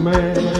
man.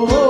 oh. oh, oh.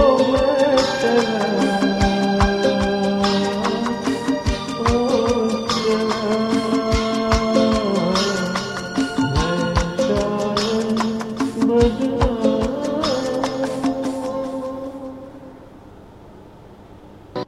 Oh,